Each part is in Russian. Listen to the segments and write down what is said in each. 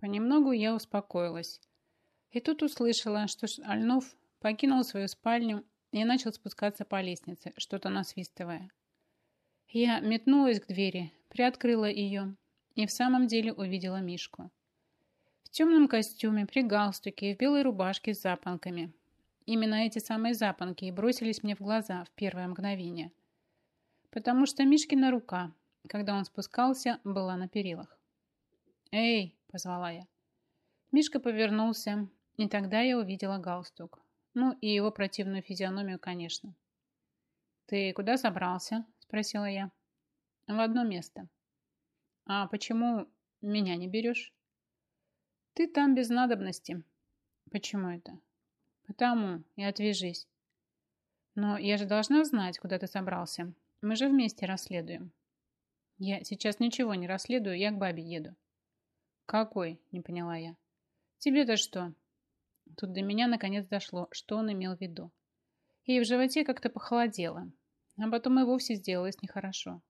Понемногу я успокоилась. И тут услышала, что Альнов покинул свою спальню и начал спускаться по лестнице, что-то насвистывая. Я метнулась к двери, приоткрыла ее и в самом деле увидела Мишку. В темном костюме, при галстуке и в белой рубашке с запонками. Именно эти самые запонки и бросились мне в глаза в первое мгновение. Потому что Мишкина рука, когда он спускался, была на перилах. «Эй!» – позвала я. Мишка повернулся, и тогда я увидела галстук. Ну, и его противную физиономию, конечно. «Ты куда собрался?» – спросила я. «В одно место». «А почему меня не берешь?» «Ты там без надобности». «Почему это?» «Потому и отвяжись». «Но я же должна знать, куда ты собрался. Мы же вместе расследуем». «Я сейчас ничего не расследую, я к бабе еду». «Какой?» – не поняла я. «Тебе-то что?» Тут до меня наконец дошло, что он имел в виду. И в животе как-то похолодело, а потом и вовсе сделалось нехорошо.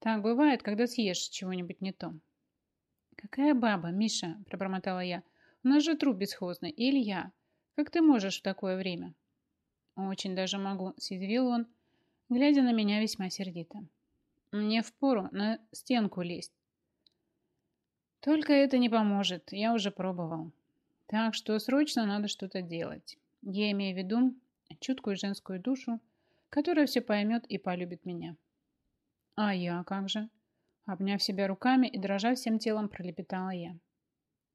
Так бывает, когда съешь чего-нибудь не то. «Какая баба, Миша?» – пробормотала я. «У нас же труп бесхозный, Илья. Как ты можешь в такое время?» «Очень даже могу», – съязвил он, глядя на меня весьма сердито. «Мне впору на стенку лезть». «Только это не поможет, я уже пробовал. Так что срочно надо что-то делать. Я имею в виду чуткую женскую душу, которая все поймет и полюбит меня. А я как же? Обняв себя руками и дрожа всем телом, пролепетала я.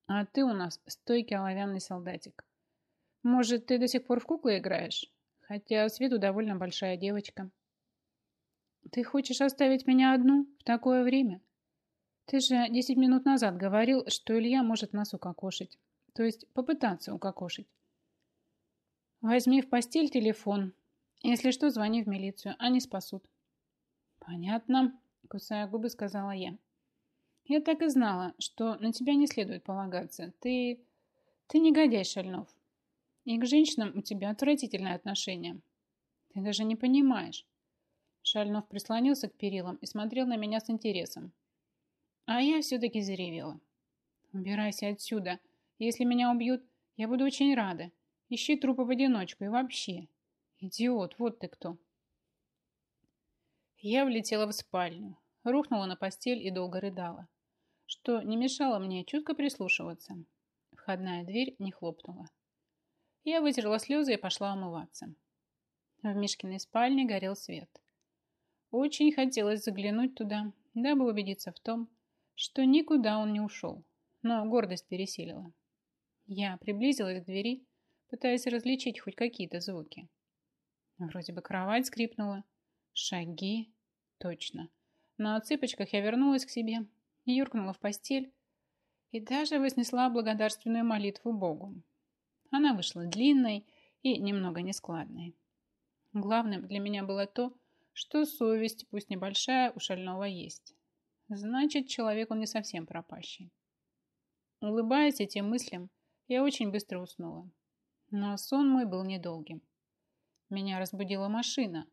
А ты у нас стойкий оловянный солдатик. Может, ты до сих пор в куклы играешь? Хотя с виду довольно большая девочка. Ты хочешь оставить меня одну в такое время? Ты же десять минут назад говорил, что Илья может нас укокошить. То есть попытаться укокошить. Возьми в постель телефон. Если что, звони в милицию. Они спасут. Понятно, кусая губы, сказала я. Я так и знала, что на тебя не следует полагаться. Ты... ты негодяй, Шальнов. И к женщинам у тебя отвратительное отношение. Ты даже не понимаешь. Шальнов прислонился к перилам и смотрел на меня с интересом. А я все-таки заревела. «Убирайся отсюда!» Если меня убьют, я буду очень рада. Ищи трупы в одиночку и вообще. Идиот, вот ты кто. Я влетела в спальню, рухнула на постель и долго рыдала, что не мешало мне чутко прислушиваться. Входная дверь не хлопнула. Я вытерла слезы и пошла умываться. В Мишкиной спальне горел свет. Очень хотелось заглянуть туда, дабы убедиться в том, что никуда он не ушел, но гордость пересилила. Я приблизилась к двери, пытаясь различить хоть какие-то звуки. Вроде бы кровать скрипнула. Шаги. Точно. На цыпочках я вернулась к себе, юркнула в постель и даже вознесла благодарственную молитву Богу. Она вышла длинной и немного нескладной. Главным для меня было то, что совесть, пусть небольшая, у шального есть. Значит, человек он не совсем пропащий. Улыбаясь этим мыслям, я очень быстро уснула. Но сон мой был недолгим. Меня разбудила машина.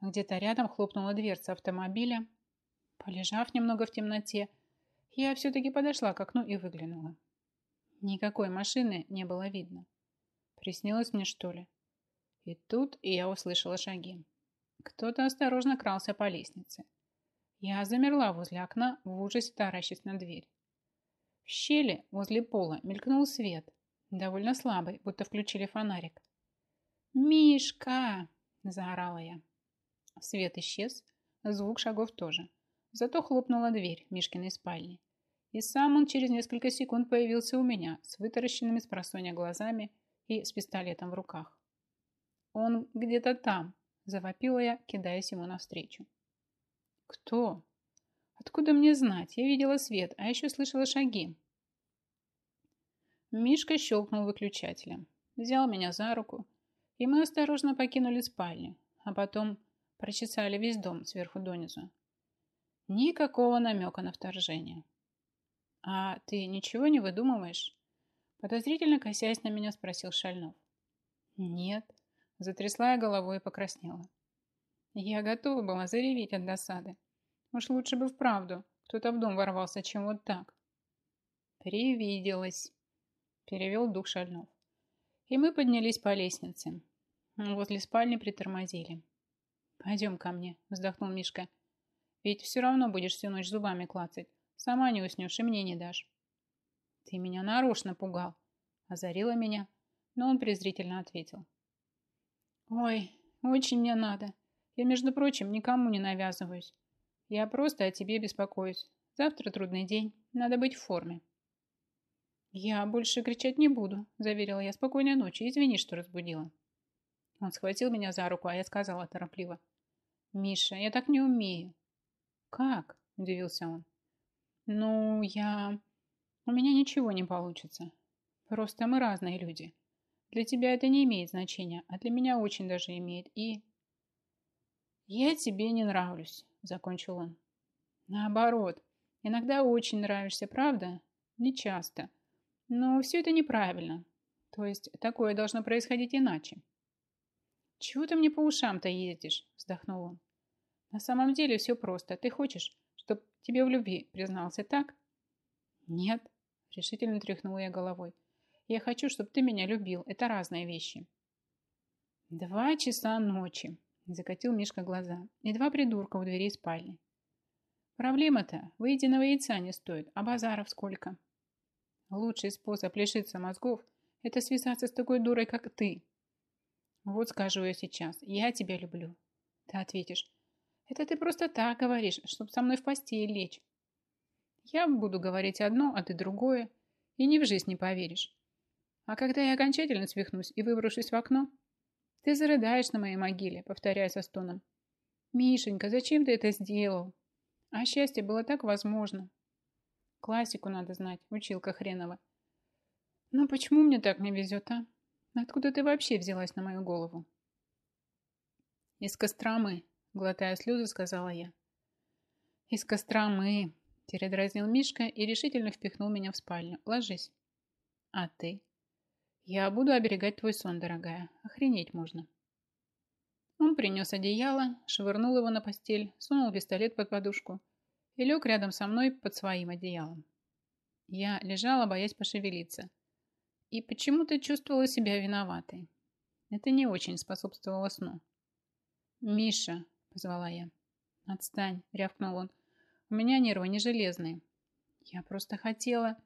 Где-то рядом хлопнула дверца автомобиля. Полежав немного в темноте, я все-таки подошла к окну и выглянула. Никакой машины не было видно. Приснилось мне, что ли? И тут я услышала шаги. Кто-то осторожно крался по лестнице. Я замерла возле окна, в ужасе таращась на дверь. В щели возле пола мелькнул свет, Довольно слабый, будто включили фонарик. «Мишка!» – заорала я. Свет исчез, звук шагов тоже. Зато хлопнула дверь Мишкиной спальни. И сам он через несколько секунд появился у меня с вытаращенными с просонья глазами и с пистолетом в руках. «Он где-то там!» – завопила я, кидаясь ему навстречу. «Кто?» «Откуда мне знать? Я видела свет, а еще слышала шаги. Мишка щелкнул выключателем, взял меня за руку, и мы осторожно покинули спальню, а потом прочесали весь дом сверху донизу. Никакого намека на вторжение. «А ты ничего не выдумываешь?» Подозрительно косясь на меня, спросил Шальнов. «Нет», – затрясла я головой и покраснела. Я готова была зареветь от досады. Уж лучше бы вправду кто-то в дом ворвался, чем вот так. Привиделось, перевел дух Шальнов. И мы поднялись по лестнице. Возле спальни притормозили. «Пойдем ко мне», – вздохнул Мишка. «Ведь все равно будешь всю ночь зубами клацать. Сама не уснешь и мне не дашь». «Ты меня нарочно пугал», – озарила меня, но он презрительно ответил. «Ой, очень мне надо. Я, между прочим, никому не навязываюсь. Я просто о тебе беспокоюсь. Завтра трудный день, надо быть в форме». «Я больше кричать не буду», – заверила я. «Спокойной ночи, извини, что разбудила». Он схватил меня за руку, а я сказала торопливо. «Миша, я так не умею». «Как?» – удивился он. «Ну, я... У меня ничего не получится. Просто мы разные люди. Для тебя это не имеет значения, а для меня очень даже имеет. И...» «Я тебе не нравлюсь», – закончил он. «Наоборот, иногда очень нравишься, правда? Не часто. Но все это неправильно. То есть такое должно происходить иначе». «Чего ты мне по ушам-то ездишь?» – вздохнул он. «На самом деле все просто. Ты хочешь, чтобы тебе в любви признался, так?» «Нет», – решительно тряхнула я головой. «Я хочу, чтобы ты меня любил. Это разные вещи». «Два часа ночи», – закатил Мишка глаза. «И два придурка у двери спальни». «Проблема-то выеденного яйца не стоит, а базаров сколько?» «Лучший способ лишиться мозгов – это связаться с такой дурой, как ты», вот скажу я сейчас, я тебя люблю. Ты ответишь, это ты просто так говоришь, чтобы со мной в постель лечь. Я буду говорить одно, а ты другое, и ни в жизнь не поверишь. А когда я окончательно свихнусь и выброшусь в окно, ты зарыдаешь на моей могиле, повторяя со стоном. Мишенька, зачем ты это сделал? А счастье было так возможно. Классику надо знать, училка хренова. Но почему мне так не везет, а? Откуда ты вообще взялась на мою голову? Из Костромы, глотая слезы, сказала я. Из Костромы, передразнил Мишка и решительно впихнул меня в спальню. Ложись. А ты? Я буду оберегать твой сон, дорогая. Охренеть можно. Он принес одеяло, швырнул его на постель, сунул пистолет под подушку и лег рядом со мной под своим одеялом. Я лежала, боясь пошевелиться и почему-то чувствовала себя виноватой. Это не очень способствовало сну. «Миша», — позвала я. «Отстань», — рявкнул он. «У меня нервы не железные. Я просто хотела...»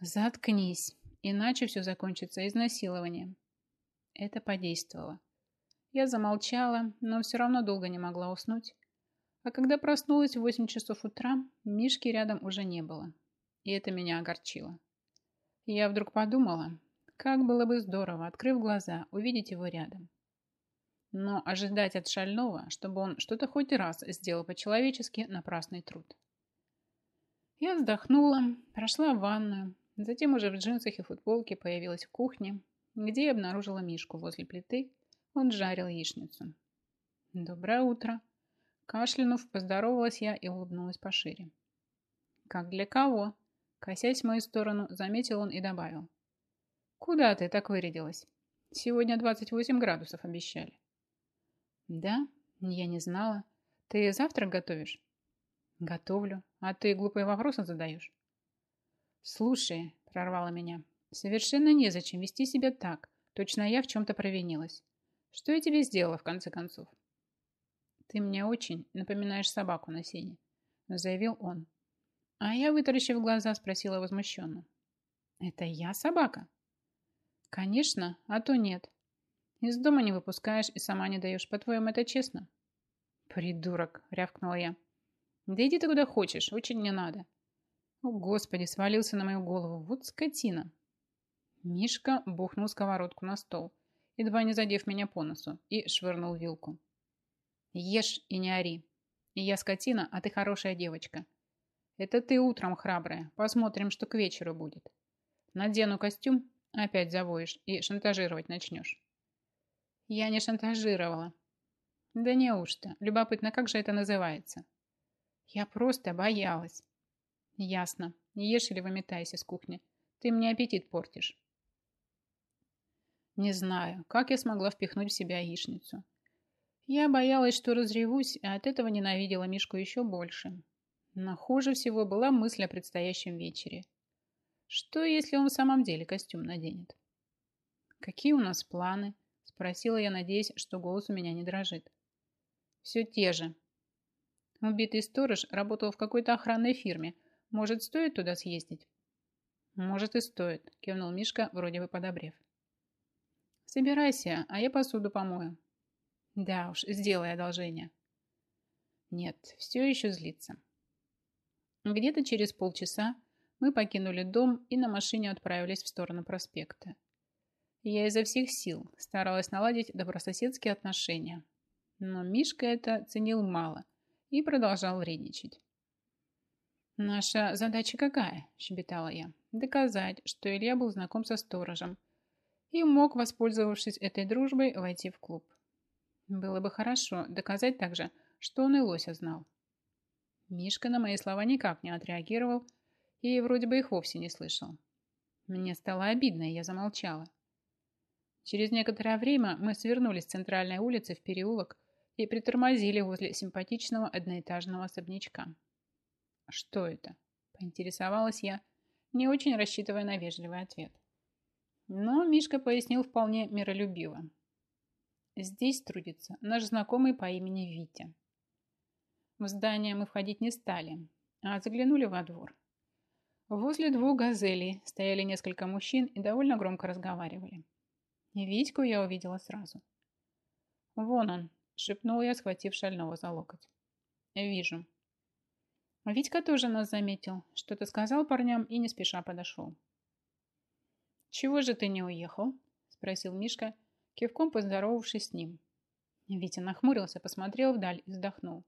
«Заткнись, иначе все закончится изнасилованием». Это подействовало. Я замолчала, но все равно долго не могла уснуть. А когда проснулась в 8 часов утра, Мишки рядом уже не было. И это меня огорчило. Я вдруг подумала, как было бы здорово, открыв глаза, увидеть его рядом. Но ожидать от Шального, чтобы он что-то хоть раз сделал по-человечески, напрасный труд. Я вздохнула, прошла в ванную, затем уже в джинсах и футболке появилась в кухне, где обнаружила Мишку возле плиты. Он жарил яичницу. «Доброе утро!» Кашлянув, поздоровалась я и улыбнулась пошире. «Как для кого?» Косясь в мою сторону, заметил он и добавил. «Куда ты так вырядилась? Сегодня 28 градусов обещали». «Да? Я не знала. Ты завтрак готовишь?» «Готовлю. А ты глупые вопросы задаешь?» «Слушай», — прорвало меня, — «совершенно незачем вести себя так. Точно я в чем-то провинилась. Что я тебе сделала, в конце концов?» «Ты мне очень напоминаешь собаку на сене», — заявил он. А я, вытаращив глаза, спросила возмущенно. «Это я собака?» «Конечно, а то нет. Из дома не выпускаешь и сама не даешь. По-твоему, это честно?» «Придурок!» — рявкнула я. «Да иди ты куда хочешь, очень не надо». «О, Господи!» — свалился на мою голову. «Вот скотина!» Мишка бухнул сковородку на стол, едва не задев меня по носу, и швырнул вилку. «Ешь и не ори. Я скотина, а ты хорошая девочка. Это ты утром храбрая. Посмотрим, что к вечеру будет. Надену костюм, опять завоешь и шантажировать начнешь. Я не шантажировала. Да неужто? Любопытно, как же это называется? Я просто боялась. Ясно. Не ешь или выметайся с кухни. Ты мне аппетит портишь. Не знаю, как я смогла впихнуть в себя яичницу. Я боялась, что разревусь, а от этого ненавидела Мишку еще больше. Но хуже всего была мысль о предстоящем вечере. Что, если он в самом деле костюм наденет? «Какие у нас планы?» – спросила я, надеясь, что голос у меня не дрожит. «Все те же. Убитый сторож работал в какой-то охранной фирме. Может, стоит туда съездить?» «Может, и стоит», – кивнул Мишка, вроде бы подобрев. «Собирайся, а я посуду помою». «Да уж, сделай одолжение». Нет, все еще злится. Где-то через полчаса мы покинули дом и на машине отправились в сторону проспекта. Я изо всех сил старалась наладить добрососедские отношения. Но Мишка это ценил мало и продолжал вредничать. «Наша задача какая?» – щебетала я. «Доказать, что Илья был знаком со сторожем и мог, воспользовавшись этой дружбой, войти в клуб. Было бы хорошо доказать также, что он и Лося знал. Мишка на мои слова никак не отреагировал и вроде бы их вовсе не слышал. Мне стало обидно, и я замолчала. Через некоторое время мы свернули с центральной улицы в переулок и притормозили возле симпатичного одноэтажного особнячка. «Что это?» – поинтересовалась я, не очень рассчитывая на вежливый ответ. Но Мишка пояснил вполне миролюбиво. Здесь трудится наш знакомый по имени Витя. В здание мы входить не стали, а заглянули во двор. Возле двух газелей стояли несколько мужчин и довольно громко разговаривали. Витьку я увидела сразу. «Вон он», — шепнул я, схватив шального за локоть. «Вижу». Витька тоже нас заметил, что-то сказал парням и не спеша подошел. «Чего же ты не уехал?» – спросил Мишка, кивком поздоровавшись с ним. Витя нахмурился, посмотрел вдаль и вздохнул.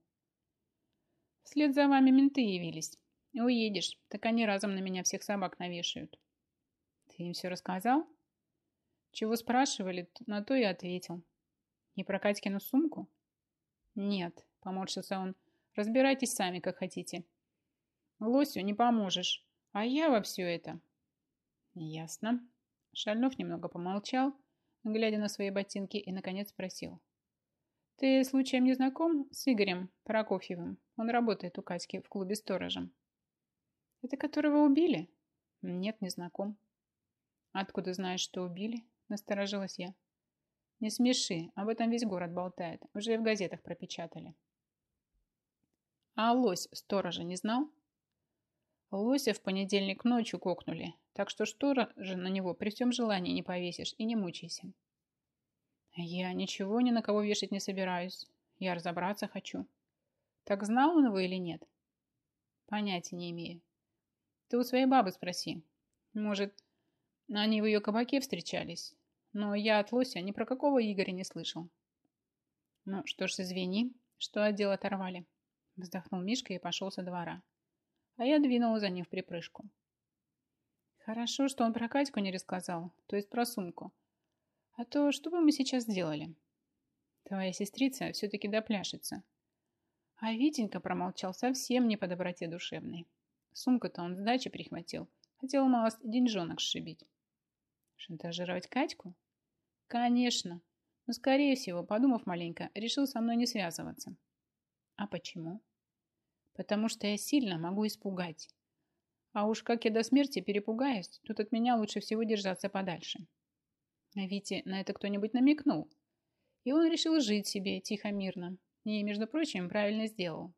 Вслед за вами менты явились. Уедешь, так они разом на меня всех собак навешают. Ты им все рассказал? Чего спрашивали, на то и ответил. Не про Катькину сумку? Нет, поморщился он. Разбирайтесь сами, как хотите. Лосю не поможешь, а я во все это. Ясно. Шальнов немного помолчал, глядя на свои ботинки, и, наконец, спросил. «Ты случаем не знаком с Игорем Прокофьевым? Он работает у Катьки в клубе сторожем». «Это которого убили?» «Нет, не знаком». «Откуда знаешь, что убили?» – насторожилась я. «Не смеши, об этом весь город болтает. Уже и в газетах пропечатали». «А лось сторожа не знал?» Лося в понедельник ночью кокнули, так что сторожа на него при всем желании не повесишь и не мучайся. Я ничего ни на кого вешать не собираюсь. Я разобраться хочу. Так знал он его или нет? Понятия не имею. Ты у своей бабы спроси. Может, они в ее кабаке встречались. Но я от Лося ни про какого Игоря не слышал. Ну что ж, извини, что отдел оторвали. Вздохнул Мишка и пошел со двора. А я двинула за ним в припрыжку. Хорошо, что он про Катьку не рассказал, то есть про сумку. А то что бы мы сейчас сделали? Твоя сестрица все-таки допляшется. А Витенька промолчал совсем не по доброте душевной. Сумку-то он с дачи прихватил. Хотел малость деньжонок сшибить. Шантажировать Катьку? Конечно. Но, скорее всего, подумав маленько, решил со мной не связываться. А почему? Потому что я сильно могу испугать. А уж как я до смерти перепугаюсь, тут от меня лучше всего держаться подальше. А Вите на это кто-нибудь намекнул. И он решил жить себе тихо-мирно. И, между прочим, правильно сделал.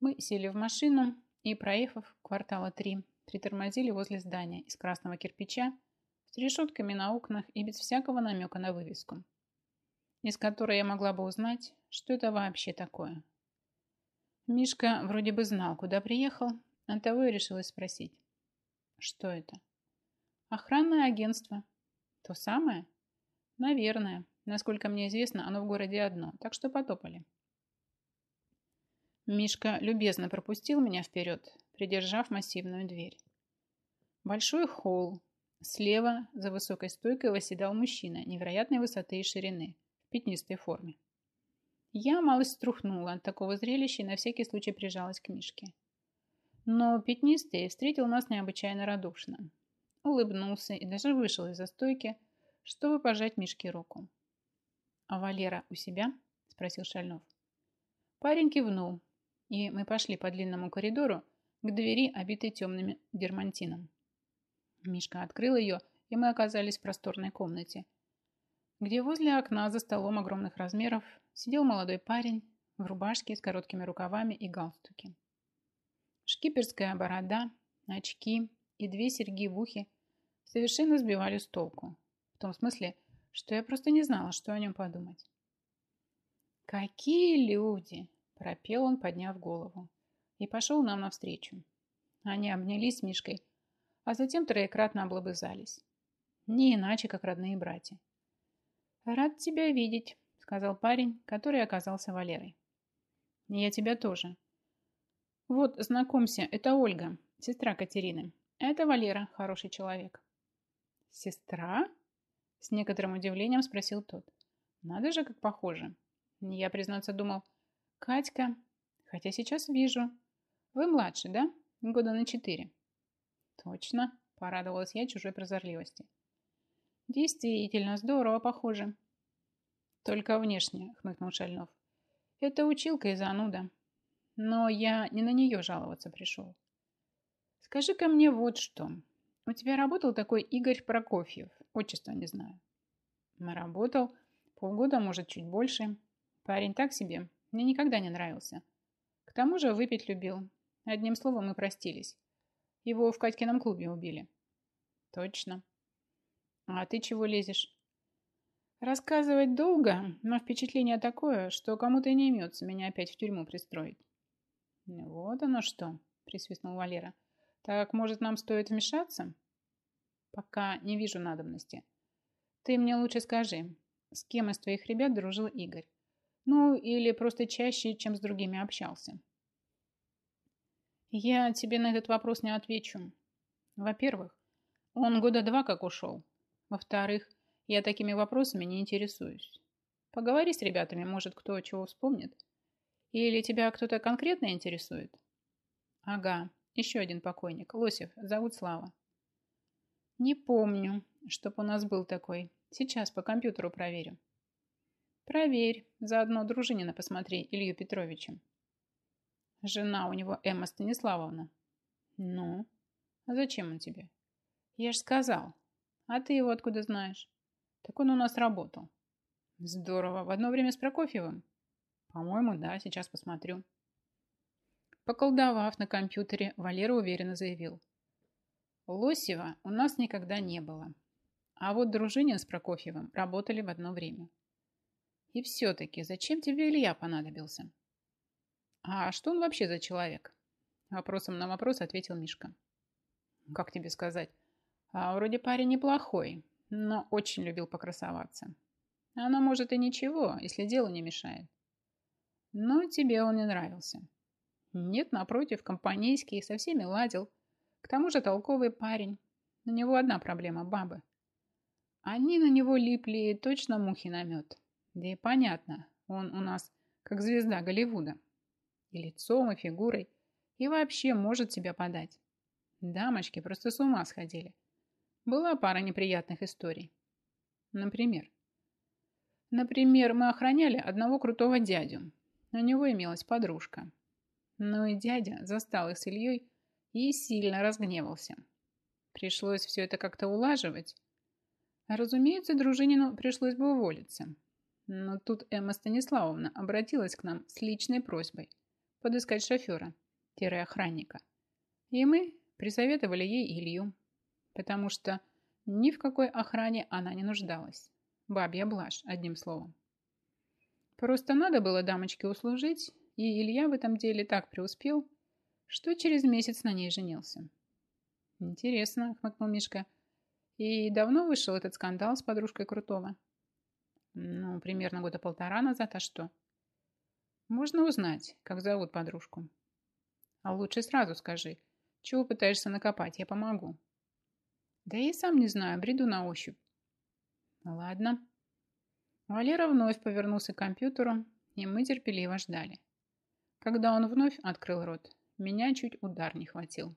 Мы сели в машину и, проехав квартала три, притормозили возле здания из красного кирпича с решетками на окнах и без всякого намека на вывеску, из которой я могла бы узнать, что это вообще такое. Мишка вроде бы знал, куда приехал, а того и решилась спросить. Что это? Охранное агентство, то самое? Наверное. Насколько мне известно, оно в городе одно, так что потопали. Мишка любезно пропустил меня вперед, придержав массивную дверь. Большой холл. Слева за высокой стойкой восседал мужчина невероятной высоты и ширины, в пятнистой форме. Я малость струхнула от такого зрелища и на всякий случай прижалась к Мишке. Но пятнистый встретил нас необычайно радушно улыбнулся и даже вышел из-за стойки, чтобы пожать Мишке руку. «А Валера у себя?» – спросил Шальнов. Парень кивнул, и мы пошли по длинному коридору к двери, обитой темным дермантином. Мишка открыл ее, и мы оказались в просторной комнате, где возле окна за столом огромных размеров сидел молодой парень в рубашке с короткими рукавами и галстуке. Шкиперская борода, очки и две серьги в ухе совершенно сбивали с толку. В том смысле, что я просто не знала, что о нем подумать. «Какие люди!» – пропел он, подняв голову, и пошел нам навстречу. Они обнялись с Мишкой, а затем троекратно облобызались. Не иначе, как родные братья. «Рад тебя видеть», — сказал парень, который оказался Валерой. «Я тебя тоже». «Вот, знакомься, это Ольга, сестра Катерины. Это Валера, хороший человек». «Сестра?» — с некоторым удивлением спросил тот. «Надо же, как похоже». Я, признаться, думал, «Катька, хотя сейчас вижу. Вы младше, да? Года на четыре». «Точно», — порадовалась я чужой прозорливости. Действительно, здорово похоже. Только внешне, хмыкнул Шальнов. Это училка и зануда. Но я не на нее жаловаться пришел. Скажи-ка мне вот что. У тебя работал такой Игорь Прокофьев. Отчество не знаю. Работал. Полгода, может, чуть больше. Парень так себе. Мне никогда не нравился. К тому же выпить любил. Одним словом, мы простились. Его в Катькином клубе убили. Точно. А ты чего лезешь? Рассказывать долго, но впечатление такое, что кому-то не имется меня опять в тюрьму пристроить. Вот оно что, присвистнул Валера. Так, может, нам стоит вмешаться? Пока не вижу надобности. Ты мне лучше скажи, с кем из твоих ребят дружил Игорь? Ну, или просто чаще, чем с другими общался? Я тебе на этот вопрос не отвечу. Во-первых, он года два как ушел, во-вторых, я такими вопросами не интересуюсь. Поговори с ребятами, может, кто чего вспомнит. Или тебя кто-то конкретно интересует? Ага, еще один покойник. Лосев, зовут Слава. Не помню, чтоб у нас был такой. Сейчас по компьютеру проверю. Проверь, заодно Дружинина посмотри, Илью Петровича. Жена у него Эмма Станиславовна. Ну, а зачем он тебе? Я ж сказал, а ты его откуда знаешь? Так он у нас работал. Здорово. В одно время с Прокофьевым? По-моему, да. Сейчас посмотрю. Поколдовав на компьютере, Валера уверенно заявил. Лосева у нас никогда не было. А вот Дружинин с Прокофьевым работали в одно время. И все-таки, зачем тебе Илья понадобился? А что он вообще за человек? Вопросом на вопрос ответил Мишка. Как тебе сказать? А вроде парень неплохой, но очень любил покрасоваться. Оно может и ничего, если дело не мешает. Но тебе он не нравился. Нет, напротив, компанейский, со всеми ладил. К тому же толковый парень. На него одна проблема – бабы. Они на него липли точно мухи на мед. Да и понятно, он у нас как звезда Голливуда. И лицом, и фигурой, и вообще может себя подать. Дамочки просто с ума сходили. Была пара неприятных историй. Например? Например, мы охраняли одного крутого дядю. У него имелась подружка. Ну и дядя застал их с Ильей и сильно разгневался. Пришлось все это как-то улаживать. Разумеется, Дружинину пришлось бы уволиться. Но тут Эмма Станиславовна обратилась к нам с личной просьбой подыскать шофера-охранника. И мы присоветовали ей Илью потому что ни в какой охране она не нуждалась. Бабья блажь, одним словом. Просто надо было дамочке услужить, и Илья в этом деле так преуспел, что через месяц на ней женился. «Интересно», — хмыкнул Мишка. «И давно вышел этот скандал с подружкой Крутого?» «Ну, примерно года полтора назад, а что?» «Можно узнать, как зовут подружку?» «А лучше сразу скажи, чего пытаешься накопать, я помогу». Да и сам не знаю, бреду на ощупь. Ладно. Валера вновь повернулся к компьютеру, и мы терпеливо ждали. Когда он вновь открыл рот, меня чуть удар не хватил.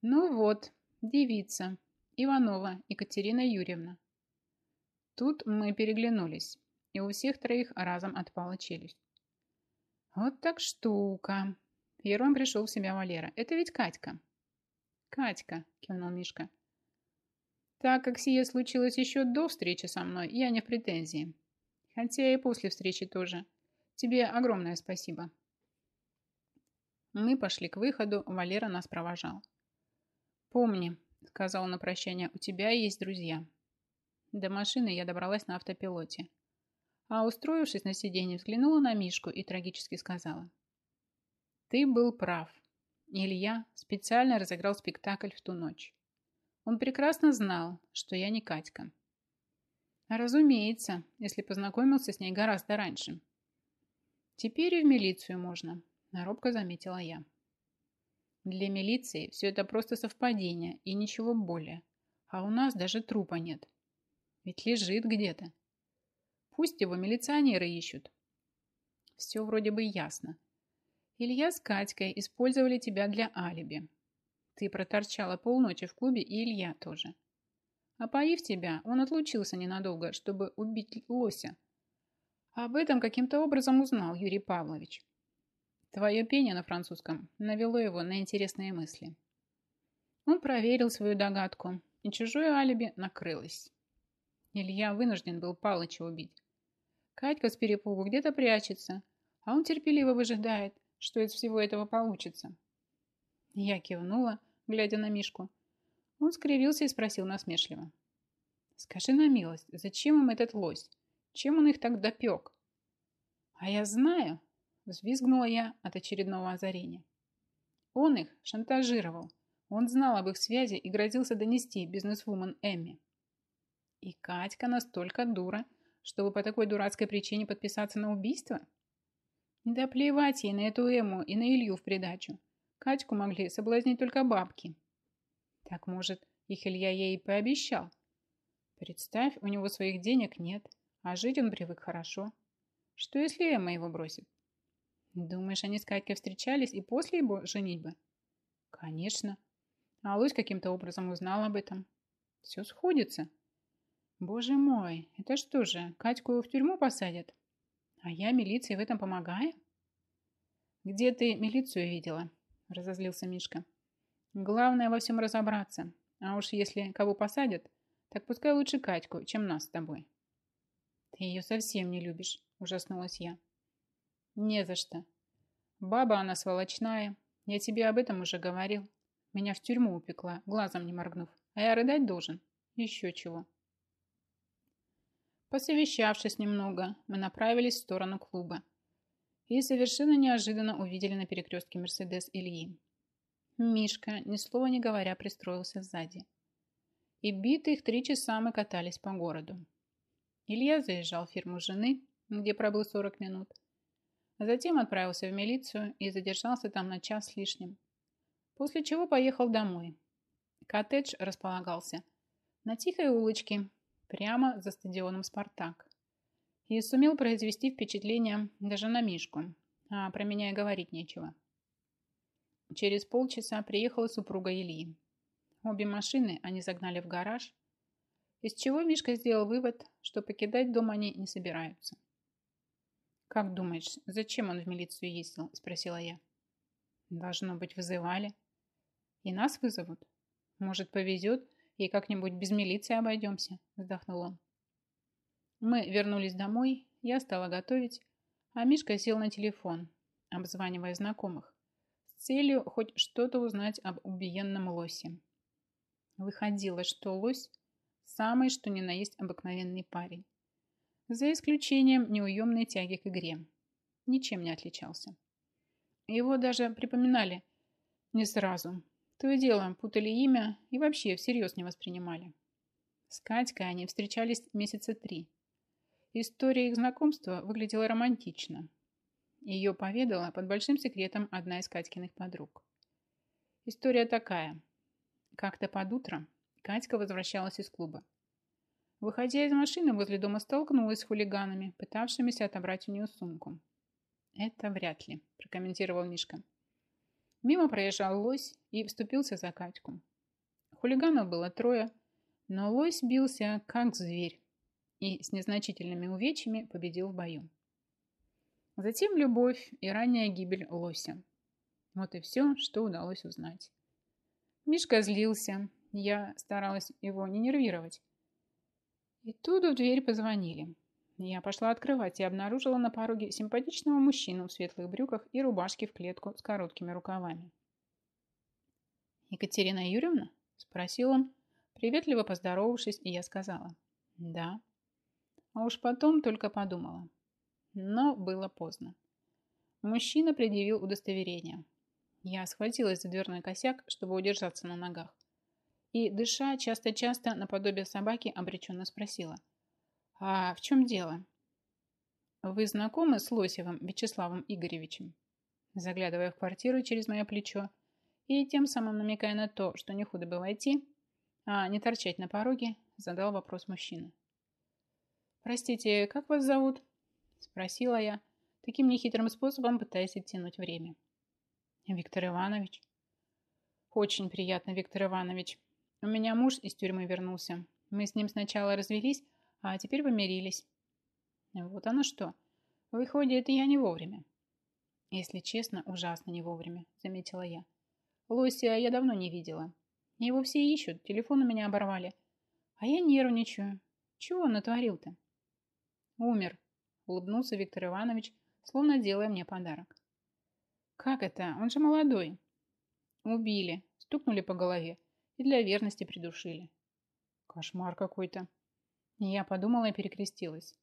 Ну вот, девица, Иванова Екатерина Юрьевна. Тут мы переглянулись, и у всех троих разом отпала челюсть. Вот так штука. Первым пришел в себя Валера. Это ведь Катька. Катька, кивнул Мишка. Так как сие случилось еще до встречи со мной, я не в претензии. Хотя и после встречи тоже. Тебе огромное спасибо. Мы пошли к выходу, Валера нас провожал. «Помни», — сказал на прощание, — «у тебя есть друзья». До машины я добралась на автопилоте. А устроившись на сиденье, взглянула на Мишку и трагически сказала. «Ты был прав. Илья специально разыграл спектакль в ту ночь. Он прекрасно знал, что я не Катька. Разумеется, если познакомился с ней гораздо раньше. Теперь и в милицию можно, Робко заметила я. Для милиции все это просто совпадение и ничего более. А у нас даже трупа нет. Ведь лежит где-то. Пусть его милиционеры ищут. Все вроде бы ясно. Илья с Катькой использовали тебя для алиби. Ты проторчала полночи в клубе, и Илья тоже. А поив тебя, он отлучился ненадолго, чтобы убить лося. Об этом каким-то образом узнал Юрий Павлович. Твое пение на французском навело его на интересные мысли. Он проверил свою догадку, и чужое алиби накрылось. Илья вынужден был Палыча убить. Катька с перепугу где-то прячется, а он терпеливо выжидает, что из всего этого получится. Я кивнула, глядя на Мишку. Он скривился и спросил насмешливо. «Скажи на милость, зачем им этот лось? Чем он их так допек?» «А я знаю», Взвизгнула я от очередного озарения. Он их шантажировал. Он знал об их связи и грозился донести бизнесвумен Эмми. И Катька настолько дура, чтобы по такой дурацкой причине подписаться на убийство? Да плевать ей на эту Эму и на Илью в придачу. Катьку могли соблазнить только бабки. Так, может, их Илья ей пообещал? Представь, у него своих денег нет, а жить он привык хорошо. Что, если Эмма его бросит? Думаешь, они с Катькой встречались и после его женитьбы? Конечно. А Лусь каким-то образом узнал об этом. Все сходится. Боже мой, это что же, Катьку в тюрьму посадят? А я милиции в этом помогаю? Где ты милицию видела? Разозлился Мишка. Главное во всем разобраться. А уж если кого посадят, так пускай лучше Катьку, чем нас с тобой. Ты ее совсем не любишь, ужаснулась я. Не за что. Баба она сволочная. Я тебе об этом уже говорил. Меня в тюрьму упекла, глазом не моргнув. А я рыдать должен. Еще чего. Посовещавшись немного, мы направились в сторону клуба. И совершенно неожиданно увидели на перекрестке Мерседес Ильи. Мишка, ни слова не говоря, пристроился сзади. И битых три часа мы катались по городу. Илья заезжал в фирму жены, где пробыл 40 минут, Затем отправился в милицию и задержался там на час с лишним. После чего поехал домой. Коттедж располагался на тихой улочке, прямо за стадионом «Спартак». И сумел произвести впечатление даже на Мишку, а про меня и говорить нечего. Через полчаса приехала супруга Ильи. Обе машины они загнали в гараж, из чего Мишка сделал вывод, что покидать дом они не собираются. «Как думаешь, зачем он в милицию ездил?» – спросила я. «Должно быть, вызывали. И нас вызовут. Может, повезет, и как-нибудь без милиции обойдемся», – вздохнул он. Мы вернулись домой, я стала готовить, а Мишка сел на телефон, обзванивая знакомых, с целью хоть что-то узнать об убиенном лосе. Выходило, что лось – самый что ни на есть обыкновенный парень за исключением неуемной тяги к игре. Ничем не отличался. Его даже припоминали не сразу. То и дело путали имя и вообще всерьез не воспринимали. С Катькой они встречались месяца три. История их знакомства выглядела романтично. Ее поведала под большим секретом одна из Катькиных подруг. История такая. Как-то под утро Катька возвращалась из клуба. Выходя из машины, возле дома столкнулась с хулиганами, пытавшимися отобрать у нее сумку. «Это вряд ли», – прокомментировал Мишка. Мимо проезжал лось и вступился за Катьку. Хулиганов было трое, но лось бился как зверь и с незначительными увечьями победил в бою. Затем любовь и ранняя гибель лося. Вот и все, что удалось узнать. Мишка злился, Я старалась его не нервировать. И тут в дверь позвонили. Я пошла открывать и обнаружила на пороге симпатичного мужчину в светлых брюках и рубашке в клетку с короткими рукавами. «Екатерина Юрьевна?» – спросил он, приветливо поздоровавшись, и я сказала «Да». А уж потом только подумала. Но было поздно. Мужчина предъявил удостоверение. Я схватилась за дверной косяк, чтобы удержаться на ногах. И, дыша часто-часто, наподобие собаки, обреченно спросила. «А в чем дело?» «Вы знакомы с Лосевым Вячеславом Игоревичем?» Заглядывая в квартиру через мое плечо и тем самым намекая на то, что не худо бы войти, а не торчать на пороге, задал вопрос мужчина. «Простите, как вас зовут?» Спросила я, таким нехитрым способом пытаясь оттянуть время. «Виктор Иванович». «Очень приятно, Виктор Иванович. У меня муж из тюрьмы вернулся. Мы с ним сначала развелись, а теперь помирились». «Вот оно что. Выходит, я не вовремя». «Если честно, ужасно не вовремя», — заметила я. «Лося я давно не видела. Его все ищут, телефон у меня оборвали. А я нервничаю. Чего он натворил-то?» «Умер», — улыбнулся Виктор Иванович, словно делая мне подарок. «Как это? Он же молодой». «Убили, стукнули по голове и для верности придушили». «Кошмар какой-то». Я подумала и перекрестилась.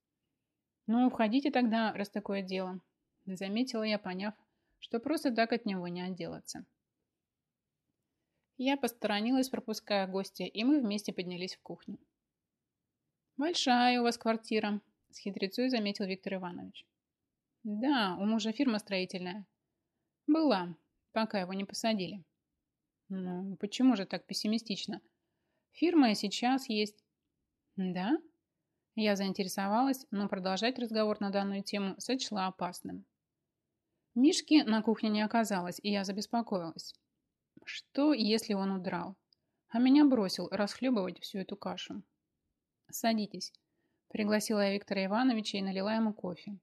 «Ну, входите тогда, раз такое дело», — заметила я, поняв, что просто так от него не отделаться. Я посторонилась, пропуская гостя, и мы вместе поднялись в кухню. «Большая у вас квартира», – с хитрецой заметил Виктор Иванович. «Да, у мужа фирма строительная». «Была, пока его не посадили». «Ну, почему же так пессимистично? Фирма и сейчас есть». «Да?» Я заинтересовалась, но продолжать разговор на данную тему сочла опасным. Мишки на кухне не оказалось, и я забеспокоилась. Что, если он удрал? А меня бросил расхлебывать всю эту кашу. «Садитесь», – пригласила я Виктора Ивановича и налила ему кофе.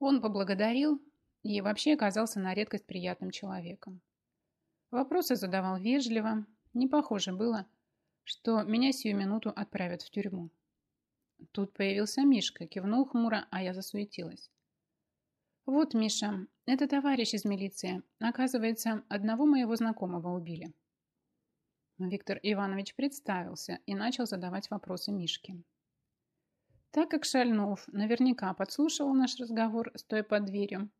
Он поблагодарил и вообще оказался на редкость приятным человеком. Вопросы задавал вежливо, не похоже было, что меня сию минуту отправят в тюрьму. Тут появился Мишка, кивнул хмуро, а я засуетилась. «Вот, Миша, это товарищ из милиции. Оказывается, одного моего знакомого убили». Виктор Иванович представился и начал задавать вопросы Мишке. Так как Шальнов наверняка подслушивал наш разговор, стоя под дверью,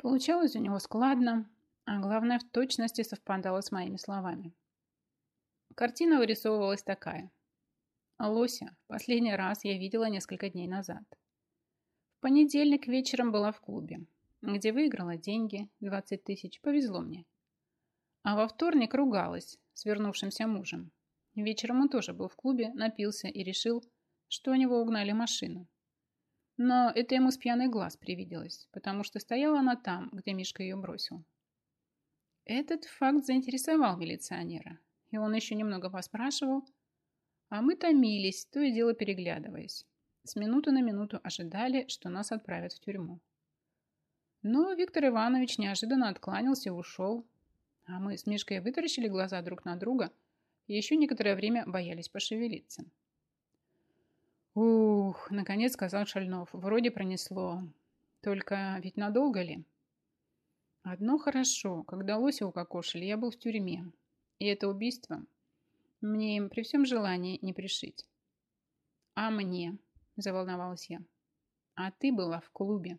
получалось у него складно, а главное, в точности совпадало с моими словами. Картина вырисовывалась такая. Лося последний раз я видела несколько дней назад понедельник вечером была в клубе, где выиграла деньги, 20 тысяч, повезло мне. А во вторник ругалась с вернувшимся мужем. Вечером он тоже был в клубе, напился и решил, что у него угнали машину. Но это ему с пьяный глаз привиделось, потому что стояла она там, где Мишка ее бросил. Этот факт заинтересовал милиционера, и он еще немного поспрашивал, а мы томились, то и дело переглядываясь. С минуты на минуту ожидали, что нас отправят в тюрьму. Но Виктор Иванович неожиданно откланялся и ушел. А мы с Мишкой вытаращили глаза друг на друга и еще некоторое время боялись пошевелиться. «Ух!» – наконец сказал Шальнов. «Вроде пронесло. Только ведь надолго ли?» «Одно хорошо. Когда лося укокошили, я был в тюрьме. И это убийство мне им при всем желании не пришить. А мне?» заволновалась я. А ты была в клубе.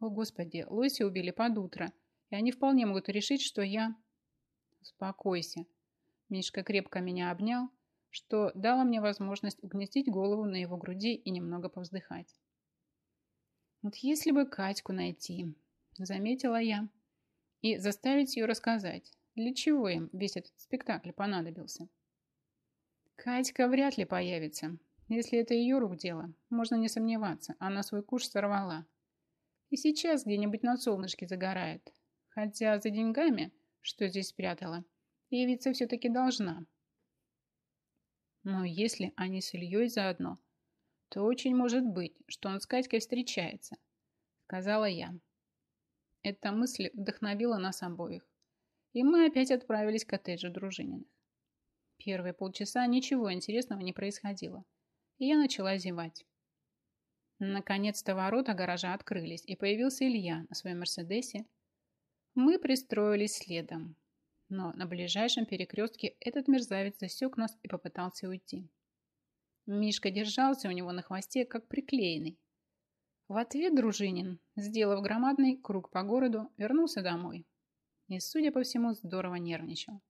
О, Господи, Лоси убили под утро, и они вполне могут решить, что я... Успокойся. Мишка крепко меня обнял, что дало мне возможность угнездить голову на его груди и немного повздыхать. Вот если бы Катьку найти, заметила я, и заставить ее рассказать, для чего им весь этот спектакль понадобился. Катька вряд ли появится, если это ее рук дело, можно не сомневаться, она свой куш сорвала. И сейчас где-нибудь на солнышке загорает. Хотя за деньгами, что здесь спрятала, явиться все-таки должна. Но если они с Ильей заодно, то очень может быть, что он с Катькой встречается, сказала я. Эта мысль вдохновила нас обоих, и мы опять отправились к коттеджу Дружининых. Первые полчаса ничего интересного не происходило, и я начала зевать. Наконец-то ворота гаража открылись, и появился Илья на своем Мерседесе. Мы пристроились следом, но на ближайшем перекрестке этот мерзавец засек нас и попытался уйти. Мишка держался у него на хвосте, как приклеенный. В ответ Дружинин, сделав громадный круг по городу, вернулся домой. И, судя по всему, здорово нервничал.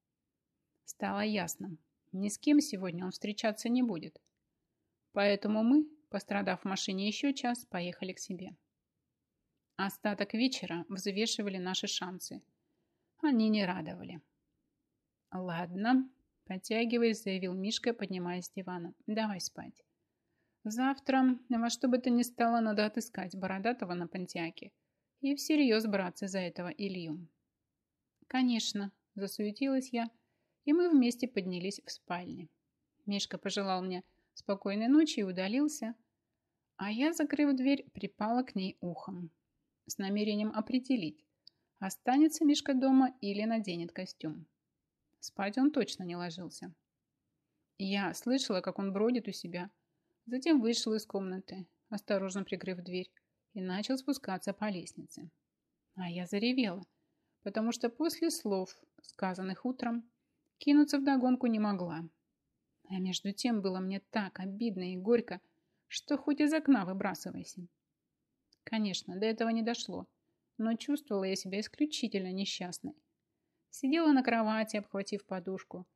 Стало ясно, ни с кем сегодня он встречаться не будет. Поэтому мы, пострадав в машине еще час, поехали к себе. Остаток вечера взвешивали наши шансы. Они не радовали. «Ладно», – подтягиваясь, заявил Мишка, поднимаясь с дивана. «Давай спать. Завтра во что бы то ни стало надо отыскать Бородатого на Пантиаке и всерьез браться за этого Илью». «Конечно», – засуетилась я, и мы вместе поднялись в спальне. Мишка пожелал мне спокойной ночи и удалился, а я, закрыв дверь, припала к ней ухом с намерением определить, останется Мишка дома или наденет костюм. Спать он точно не ложился. Я слышала, как он бродит у себя, затем вышел из комнаты, осторожно прикрыв дверь, и начал спускаться по лестнице. А я заревела, потому что после слов, сказанных утром, кинуться в догонку не могла. А между тем было мне так обидно и горько, что хоть из окна выбрасывайся. Конечно, до этого не дошло, но чувствовала я себя исключительно несчастной. Сидела на кровати, обхватив подушку,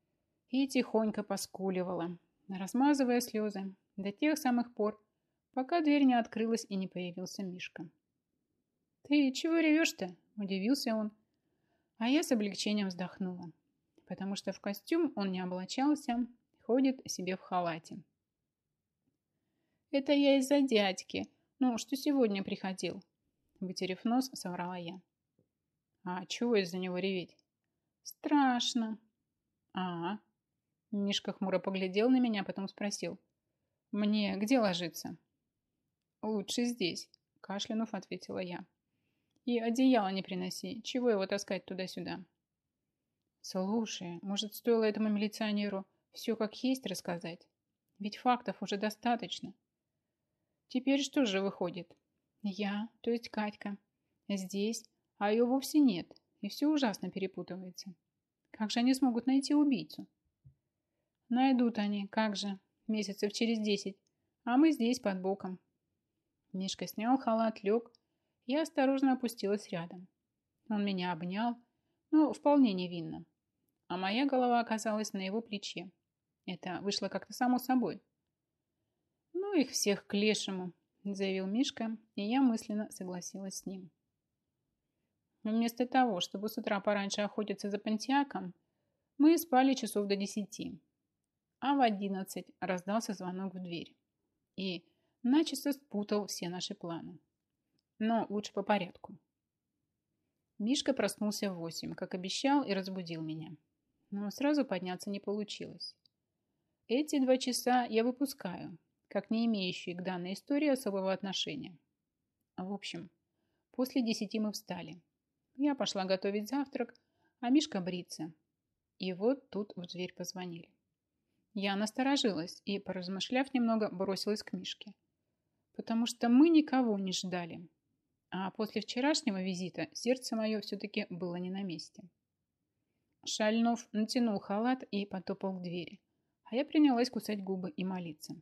и тихонько поскуливала, размазывая слезы до тех самых пор, пока дверь не открылась и не появился Мишка. «Ты чего ревешь-то?» – удивился он. А я с облегчением вздохнула, потому что в костюм он не облачался, ходит себе в халате. «Это я из-за дядьки, ну, что сегодня приходил», – вытерев нос, соврала я. «А чего из-за него реветь?» Страшно. А, Мишка хмуро поглядел на меня, потом спросил. Мне где ложиться? Лучше здесь, кашлянув, ответила я. И одеяло не приноси. Чего его таскать туда-сюда? Слушай, может, стоило этому милиционеру все как есть рассказать? Ведь фактов уже достаточно. Теперь что же выходит? Я, то есть Катька, здесь, а ее вовсе нет и все ужасно перепутывается. Как же они смогут найти убийцу? Найдут они, как же, месяцев через десять, а мы здесь под боком. Мишка снял халат, лег, я осторожно опустилась рядом. Он меня обнял, но вполне невинно. А моя голова оказалась на его плече. Это вышло как-то само собой. «Ну их всех к лешему», – заявил Мишка, и я мысленно согласилась с ним. Но вместо того, чтобы с утра пораньше охотиться за пантиаком, мы спали часов до десяти. А в одиннадцать раздался звонок в дверь. И начисто спутал все наши планы. Но лучше по порядку. Мишка проснулся в восемь, как обещал, и разбудил меня. Но сразу подняться не получилось. Эти два часа я выпускаю, как не имеющие к данной истории особого отношения. В общем, после десяти мы встали. Я пошла готовить завтрак, а Мишка бриться. И вот тут в дверь позвонили. Я насторожилась и, поразмышляв немного, бросилась к Мишке. Потому что мы никого не ждали. А после вчерашнего визита сердце мое все-таки было не на месте. Шальнов натянул халат и потопал к двери. А я принялась кусать губы и молиться.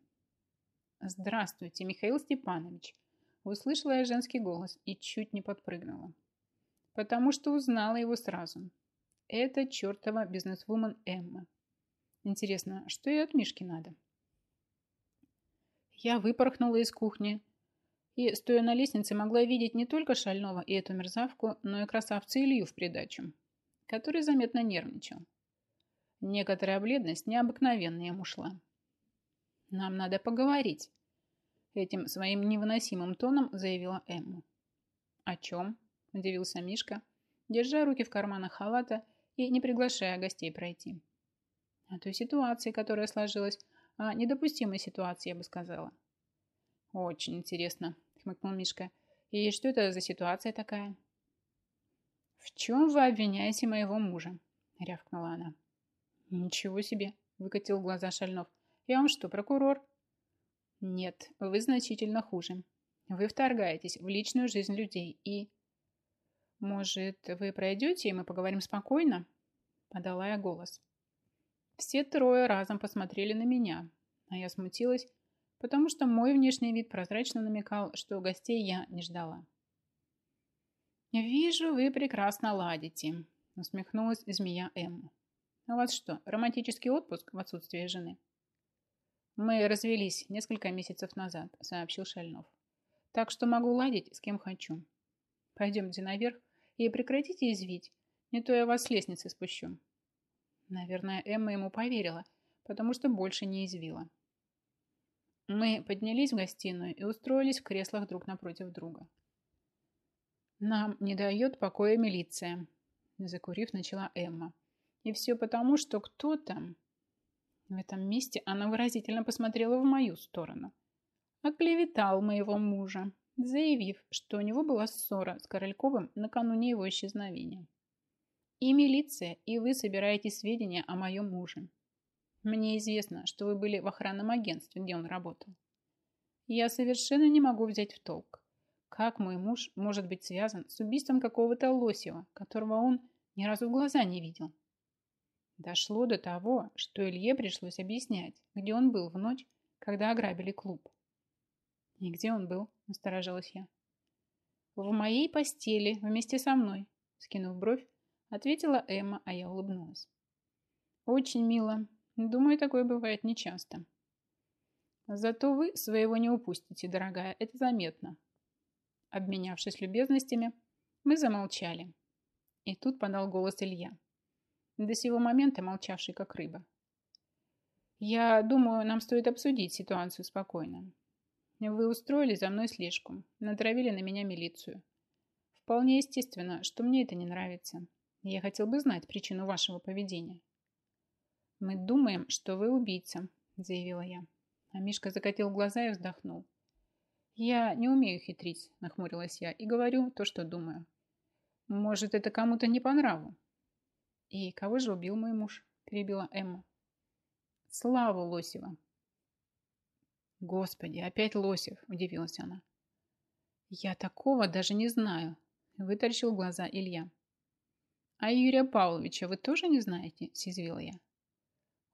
«Здравствуйте, Михаил Степанович!» Услышала я женский голос и чуть не подпрыгнула потому что узнала его сразу. Это чертова бизнесвумен Эмма. Интересно, что ей от Мишки надо? Я выпорхнула из кухни и, стоя на лестнице, могла видеть не только Шального и эту мерзавку, но и красавца Илью в придачу, который заметно нервничал. Некоторая бледность необыкновенная ему шла. «Нам надо поговорить», – этим своим невыносимым тоном заявила Эмма. «О чем?» Удивился Мишка, держа руки в карманах халата и не приглашая гостей пройти. О той ситуации, которая сложилась, о недопустимой ситуации, я бы сказала. Очень интересно, хмыкнул Мишка. И что это за ситуация такая? В чем вы обвиняете моего мужа? рявкнула она. Ничего себе, Выкатил глаза Шальнов. Я вам что, прокурор? Нет, вы значительно хуже. Вы вторгаетесь в личную жизнь людей и... Может, вы пройдете, и мы поговорим спокойно? Подала я голос. Все трое разом посмотрели на меня, а я смутилась, потому что мой внешний вид прозрачно намекал, что гостей я не ждала. «Вижу, вы прекрасно ладите», — усмехнулась змея Эмма. «У вас что, романтический отпуск в отсутствие жены?» «Мы развелись несколько месяцев назад», — сообщил Шальнов. «Так что могу ладить с кем хочу. Пойдемте наверх и прекратите извить, не то я вас с лестницы спущу». Наверное, Эмма ему поверила, потому что больше не извила. Мы поднялись в гостиную и устроились в креслах друг напротив друга. «Нам не дает покоя милиция», – закурив, начала Эмма. «И все потому, что кто-то...» В этом месте она выразительно посмотрела в мою сторону. Оклеветал моего мужа, заявив, что у него была ссора с Корольковым накануне его исчезновения. И милиция, и вы собираете сведения о моем муже. Мне известно, что вы были в охранном агентстве, где он работал. Я совершенно не могу взять в толк, как мой муж может быть связан с убийством какого-то Лосева, которого он ни разу в глаза не видел. Дошло до того, что Илье пришлось объяснять, где он был в ночь, когда ограбили клуб. «И где он был?» – насторожилась я. «В моей постели вместе со мной», – скинув бровь, ответила Эмма, а я улыбнулась. «Очень мило. Думаю, такое бывает нечасто». «Зато вы своего не упустите, дорогая, это заметно», Обменявшись любезностями, мы замолчали. И тут подал голос Илья, до сего момента молчавший как рыба. «Я думаю, нам стоит обсудить ситуацию спокойно. Вы устроили за мной слежку, натравили на меня милицию. Вполне естественно, что мне это не нравится. Я хотел бы знать причину вашего поведения». «Мы думаем, что вы убийца», – заявила я. А Мишка закатил глаза и вздохнул. «Я не умею хитрить», – нахмурилась я, – «и говорю то, что думаю. Может, это кому-то не по нраву?» «И кого же убил мой муж?» – перебила Эмма. «Славу Лосева». «Господи, опять Лосев!» – удивилась она. «Я такого даже не знаю», – вытаращил глаза Илья. «А Юрия Павловича вы тоже не знаете?» – съязвила я.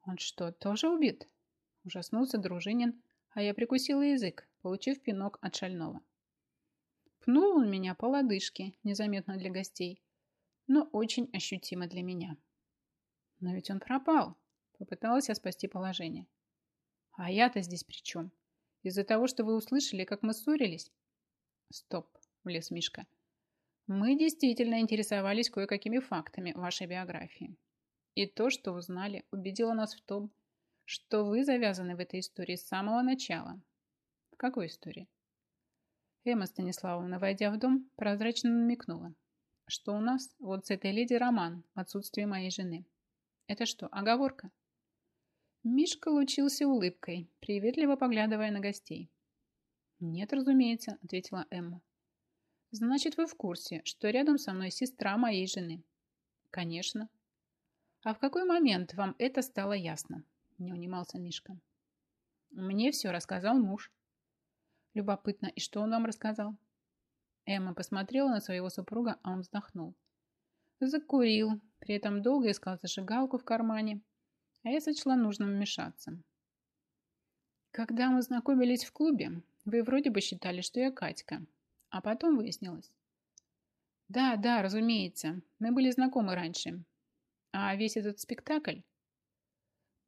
«Он что, тоже убит?» – ужаснулся Дружинин, а я прикусила язык, получив пинок от шального. Пнул он меня по лодыжке, незаметно для гостей, но очень ощутимо для меня. Но ведь он пропал. Попыталась я спасти положение. А я-то здесь при чем? Из-за того, что вы услышали, как мы ссорились? Стоп, влез Мишка. Мы действительно интересовались кое-какими фактами вашей биографии. И то, что узнали, убедило нас в том, что вы завязаны в этой истории с самого начала, какой истории? Эмма Станиславовна, войдя в дом, прозрачно намекнула, что у нас вот с этой леди роман в отсутствии моей жены. Это что, оговорка? Мишка лучился улыбкой, приветливо поглядывая на гостей. «Нет, разумеется», — ответила Эмма. «Значит, вы в курсе, что рядом со мной сестра моей жены?» «Конечно». «А в какой момент вам это стало ясно?» — не унимался Мишка. «Мне все рассказал муж», Любопытно, и что он вам рассказал? Эмма посмотрела на своего супруга, а он вздохнул. Закурил, при этом долго искал зажигалку в кармане, а я сочла нужным вмешаться. Когда мы знакомились в клубе, вы вроде бы считали, что я Катька, а потом выяснилось. Да, да, разумеется, мы были знакомы раньше. А весь этот спектакль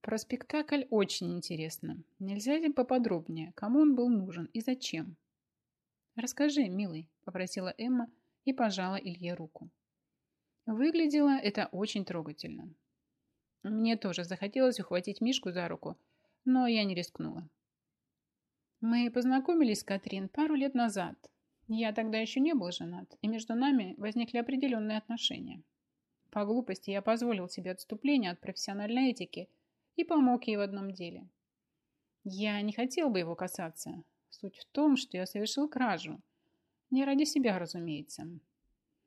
про спектакль очень интересно. Нельзя ли поподробнее, кому он был нужен и зачем? Расскажи, милый, попросила Эмма и пожала Илье руку. Выглядело это очень трогательно. Мне тоже захотелось ухватить Мишку за руку, но я не рискнула. Мы познакомились с Катрин пару лет назад. Я тогда еще не был женат, и между нами возникли определенные отношения. По глупости я позволил себе отступление от профессиональной этики – и помог ей в одном деле. Я не хотел бы его касаться. Суть в том, что я совершил кражу. Не ради себя, разумеется.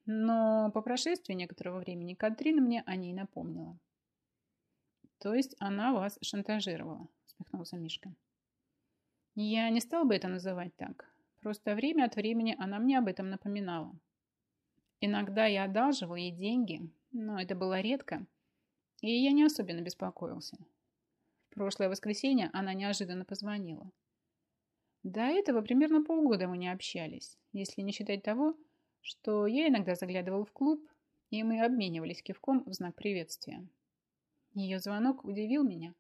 Но по прошествии некоторого времени Катрин мне о ней напомнила. То есть она вас шантажировала, усмехнулся Мишка. Я не стал бы это называть так. Просто время от времени она мне об этом напоминала. Иногда я одалживал ей деньги, но это было редко, и я не особенно беспокоился. В прошлое воскресенье она неожиданно позвонила. До этого примерно полгода мы не общались, если не считать того, что я иногда заглядывал в клуб, и мы обменивались кивком в знак приветствия. Ее звонок удивил меня.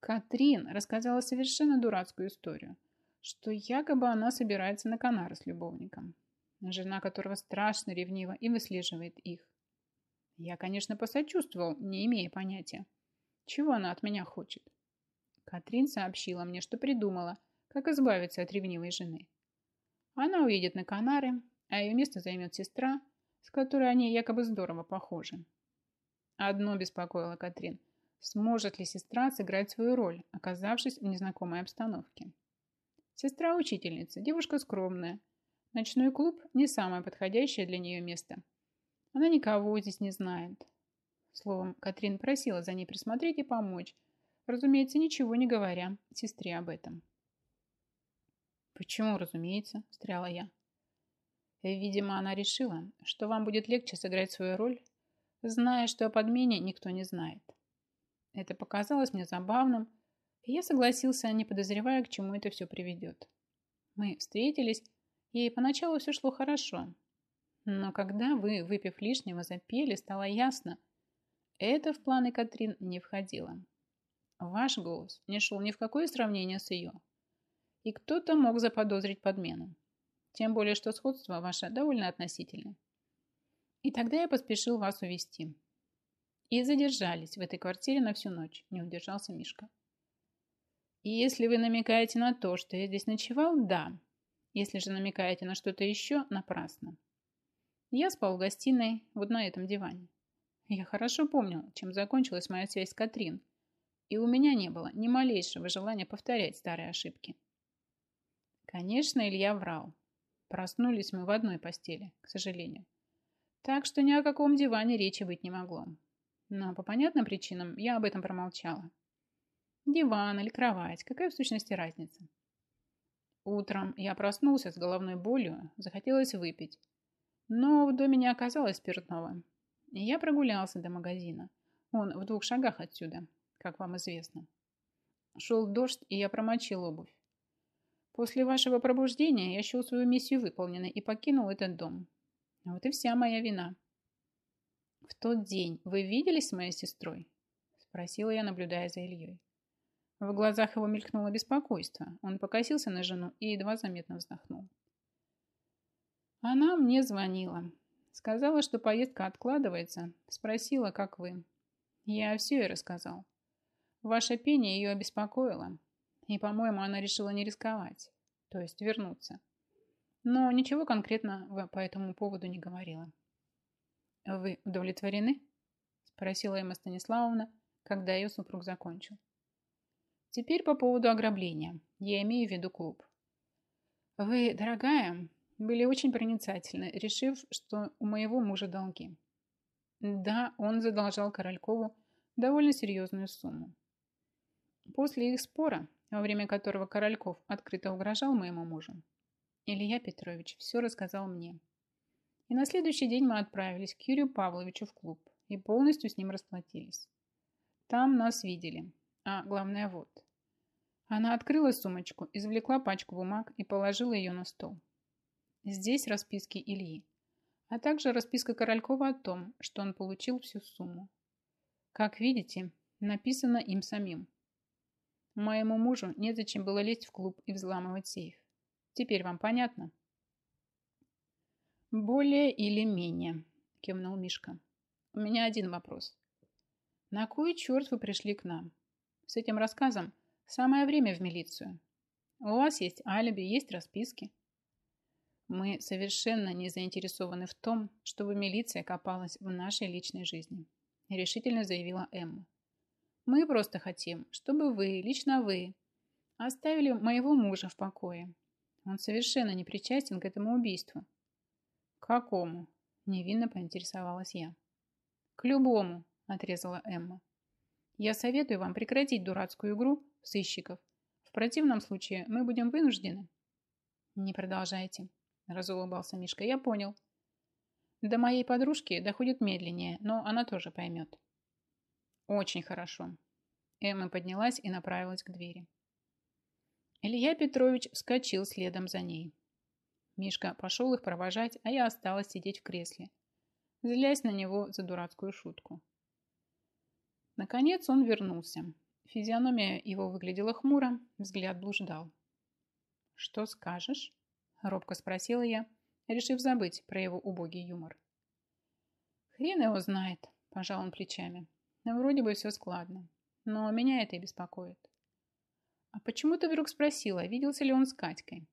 Катрин рассказала совершенно дурацкую историю, что якобы она собирается на Канары с любовником, жена которого страшно ревнива и выслеживает их. Я, конечно, посочувствовал, не имея понятия, чего она от меня хочет. Катрин сообщила мне, что придумала, как избавиться от ревнивой жены. Она уедет на Канары, а ее место займет сестра, с которой они якобы здорово похожи. Одно беспокоило Катрин. Сможет ли сестра сыграть свою роль, оказавшись в незнакомой обстановке? Сестра учительница, девушка скромная. Ночной клуб – не самое подходящее для нее место. Она никого здесь не знает. Словом, Катрин просила за ней присмотреть и помочь, разумеется, ничего не говоря сестре об этом. «Почему, разумеется?» – встряла я. Видимо, она решила, что вам будет легче сыграть свою роль, зная, что о подмене никто не знает. Это показалось мне забавным, и я согласился, не подозревая, к чему это все приведет. Мы встретились, и поначалу все шло хорошо. Но когда вы, выпив лишнего, запели, стало ясно, это в планы Катрин не входило. Ваш голос не шел ни в какое сравнение с ее. И кто-то мог заподозрить подмену. Тем более, что сходство ваше довольно относительное. И тогда я поспешил вас увести. И задержались в этой квартире на всю ночь, не удержался Мишка. И если вы намекаете на то, что я здесь ночевал, да. Если же намекаете на что-то еще, напрасно. Я спал в гостиной, вот на этом диване. Я хорошо помнил, чем закончилась моя связь с Катрин, и у меня не было ни малейшего желания повторять старые ошибки. Конечно, Илья врал. Проснулись мы в одной постели, к сожалению. Так что ни о каком диване речи быть не могло. Но по понятным причинам я об этом промолчала. Диван или кровать, какая в сущности разница? Утром я проснулся с головной болью, захотелось выпить. Но в доме не оказалось спиртного. И я прогулялся до магазина. Он в двух шагах отсюда, как вам известно. Шел дождь, и я промочил обувь. После вашего пробуждения я счел свою миссию выполненной и покинул этот дом. Вот и вся моя вина. В тот день вы виделись с моей сестрой? Спросила я, наблюдая за Ильей. В глазах его мелькнуло беспокойство. Он покосился на жену и едва заметно вздохнул. Она мне звонила. Сказала, что поездка откладывается. Спросила, как вы. Я все ей рассказал. Ваше пение ее обеспокоило. И, по-моему, она решила не рисковать. То есть вернуться но ничего конкретно по этому поводу не говорила. «Вы удовлетворены?» – спросила Эмма Станиславовна, когда ее супруг закончил. «Теперь по поводу ограбления. Я имею в виду клуб. Вы, дорогая, были очень проницательны, решив, что у моего мужа долги. Да, он задолжал Королькову довольно серьезную сумму. После их спора, во время которого Корольков открыто угрожал моему мужу, Илья Петрович все рассказал мне. И на следующий день мы отправились к Юрию Павловичу в клуб и полностью с ним расплатились. Там нас видели. А главное вот. Она открыла сумочку, извлекла пачку бумаг и положила ее на стол. Здесь расписки Ильи, а также расписка Королькова о том, что он получил всю сумму. Как видите, написано им самим. Моему мужу незачем было лезть в клуб и взламывать сейф. Теперь вам понятно? Более или менее, кивнул Мишка. У меня один вопрос. На кой черт вы пришли к нам? С этим рассказом самое время в милицию. У вас есть алиби, есть расписки. Мы совершенно не заинтересованы в том, чтобы милиция копалась в нашей личной жизни, решительно заявила Эмма. Мы просто хотим, чтобы вы, лично вы, оставили моего мужа в покое он совершенно не причастен к этому убийству. К какому? Невинно поинтересовалась я. К любому, отрезала Эмма. Я советую вам прекратить дурацкую игру сыщиков. В противном случае мы будем вынуждены. Не продолжайте, разулыбался Мишка. Я понял. До моей подружки доходит медленнее, но она тоже поймет. Очень хорошо. Эмма поднялась и направилась к двери. Илья Петрович вскочил следом за ней. Мишка пошел их провожать, а я осталась сидеть в кресле, злясь на него за дурацкую шутку. Наконец он вернулся. Физиономия его выглядела хмуро, взгляд блуждал. «Что скажешь?» – робко спросила я, решив забыть про его убогий юмор. «Хрен его знает», – пожал он плечами. «Вроде бы все складно, но меня это и беспокоит». «А почему ты вдруг спросила, виделся ли он с Катькой?»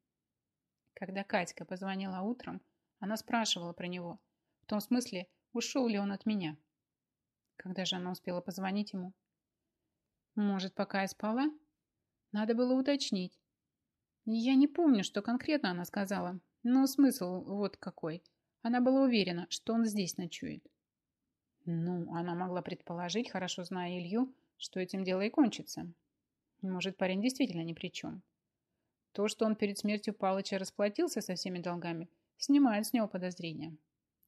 Когда Катька позвонила утром, она спрашивала про него, в том смысле, ушел ли он от меня. Когда же она успела позвонить ему? Может, пока я спала? Надо было уточнить. Я не помню, что конкретно она сказала, но смысл вот какой. Она была уверена, что он здесь ночует. Ну, она могла предположить, хорошо зная Илью, что этим дело и кончится. Может, парень действительно ни при чем. То, что он перед смертью Палыча расплатился со всеми долгами, снимает с него подозрения.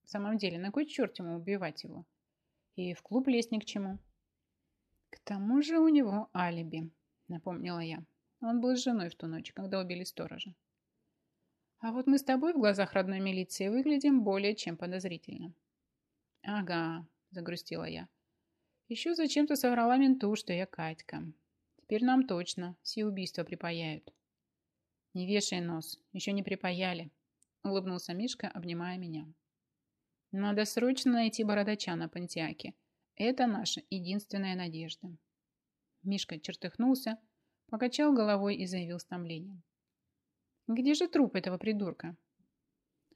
В самом деле, на кой черт ему убивать его? И в клуб лезть ни к чему. К тому же у него алиби, напомнила я. Он был с женой в ту ночь, когда убили сторожа. А вот мы с тобой в глазах родной милиции выглядим более чем подозрительно. Ага, загрустила я. Еще зачем-то соврала менту, что я Катька. Теперь нам точно все убийства припаяют. «Не вешай нос, еще не припаяли», — улыбнулся Мишка, обнимая меня. «Надо срочно найти бородача на Пантиаке. Это наша единственная надежда». Мишка чертыхнулся, покачал головой и заявил с томлением. «Где же труп этого придурка?»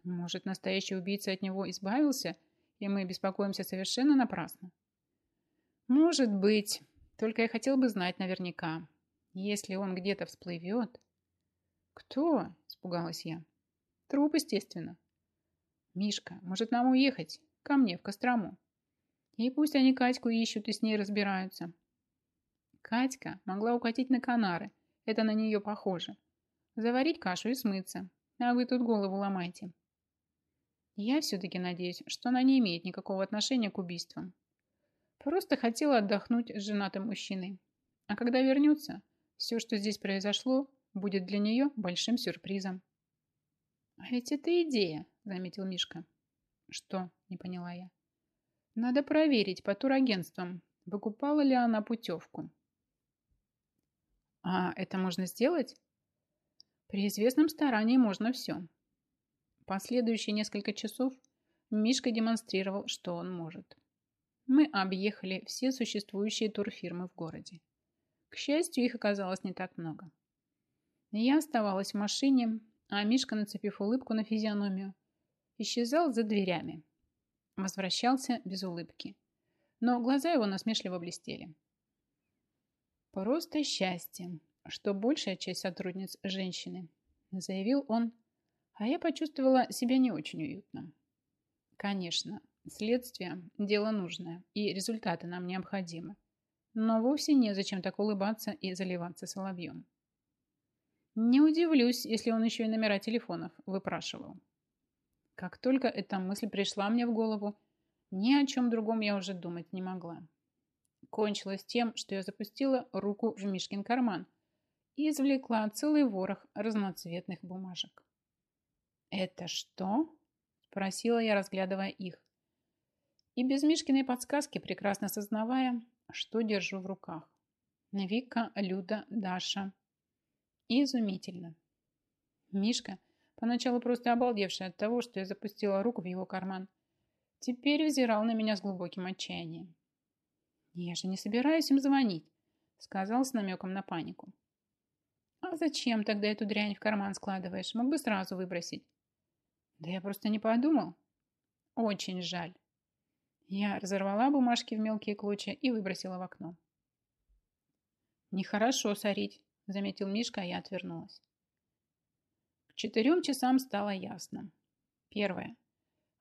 «Может, настоящий убийца от него избавился, и мы беспокоимся совершенно напрасно?» «Может быть, только я хотел бы знать наверняка. Если он где-то всплывет...» «Кто?» – испугалась я. «Труп, естественно». «Мишка, может нам уехать? Ко мне, в Кострому. И пусть они Катьку ищут и с ней разбираются». Катька могла укатить на Канары. Это на нее похоже. Заварить кашу и смыться. А вы тут голову ломайте. Я все-таки надеюсь, что она не имеет никакого отношения к убийствам. Просто хотела отдохнуть с женатым мужчиной. А когда вернется, все, что здесь произошло, будет для нее большим сюрпризом. «А ведь это идея», — заметил Мишка. «Что?» — не поняла я. «Надо проверить по турагентствам, выкупала ли она путевку». «А это можно сделать?» «При известном старании можно все». Последующие несколько часов Мишка демонстрировал, что он может. Мы объехали все существующие турфирмы в городе. К счастью, их оказалось не так много. Я оставалась в машине, а Мишка, нацепив улыбку на физиономию, исчезал за дверями. Возвращался без улыбки. Но глаза его насмешливо блестели. «Просто счастье, что большая часть сотрудниц – женщины», – заявил он, а я почувствовала себя не очень уютно. Конечно, следствие – дело нужное, и результаты нам необходимы. Но вовсе незачем так улыбаться и заливаться соловьем. Не удивлюсь, если он еще и номера телефонов выпрашивал. Как только эта мысль пришла мне в голову, ни о чем другом я уже думать не могла. Кончилось тем, что я запустила руку в Мишкин карман и извлекла целый ворох разноцветных бумажек. «Это что?» – спросила я, разглядывая их. И без Мишкиной подсказки, прекрасно сознавая, что держу в руках. Вика, Люда, Даша – Изумительно. Мишка, поначалу просто обалдевший от того, что я запустила руку в его карман, теперь взирал на меня с глубоким отчаянием. «Я же не собираюсь им звонить», — сказал с намеком на панику. «А зачем тогда эту дрянь в карман складываешь? Мог бы сразу выбросить». «Да я просто не подумал». «Очень жаль». Я разорвала бумажки в мелкие клочья и выбросила в окно. «Нехорошо сорить», заметил Мишка, а я отвернулась. К четырем часам стало ясно. Первое.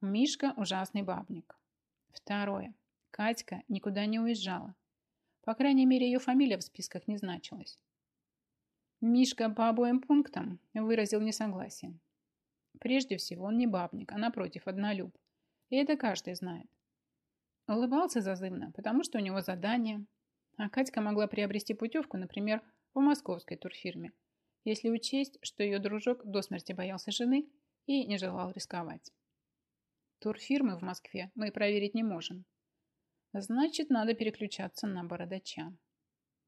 Мишка ужасный бабник. Второе. Катька никуда не уезжала. По крайней мере, ее фамилия в списках не значилась. Мишка по обоим пунктам выразил несогласие. Прежде всего, он не бабник, а напротив, однолюб. И это каждый знает. Улыбался зазывно, потому что у него задание. А Катька могла приобрести путевку, например, в московской турфирме, если учесть, что ее дружок до смерти боялся жены и не желал рисковать. Турфирмы в Москве мы проверить не можем. Значит, надо переключаться на бородача.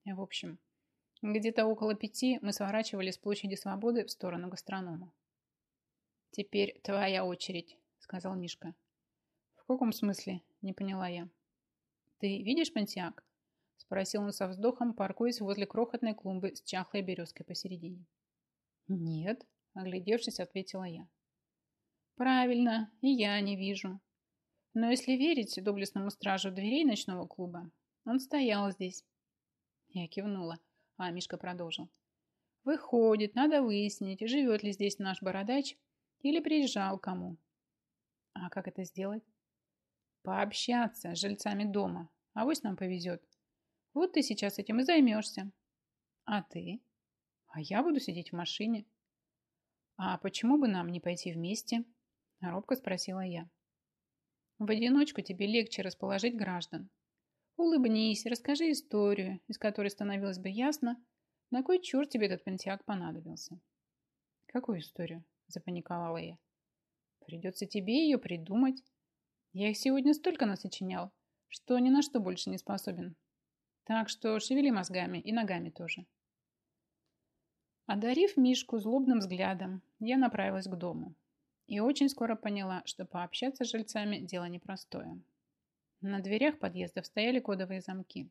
В общем, где-то около пяти мы сворачивали с площади Свободы в сторону гастронома. «Теперь твоя очередь», — сказал Мишка. «В каком смысле?» — не поняла я. «Ты видишь Пантиак?» — спросил он со вздохом, паркуясь возле крохотной клумбы с чахлой березкой посередине. «Нет», — оглядевшись, ответила я. «Правильно, и я не вижу. Но если верить доблестному стражу дверей ночного клуба, он стоял здесь». Я кивнула. А Мишка продолжил. Выходит, надо выяснить, живет ли здесь наш бородач или приезжал кому. А как это сделать? Пообщаться с жильцами дома. А вось нам повезет. Вот ты сейчас этим и займешься. А ты? А я буду сидеть в машине. А почему бы нам не пойти вместе? Робко спросила я. В одиночку тебе легче расположить граждан. Улыбнись, расскажи историю, из которой становилось бы ясно, на кой черт тебе этот пентиак понадобился. Какую историю? Запаниковала я. Придется тебе ее придумать. Я их сегодня столько насочинял, что ни на что больше не способен. Так что шевели мозгами и ногами тоже. Одарив Мишку злобным взглядом, я направилась к дому. И очень скоро поняла, что пообщаться с жильцами – дело непростое. На дверях подъездов стояли кодовые замки.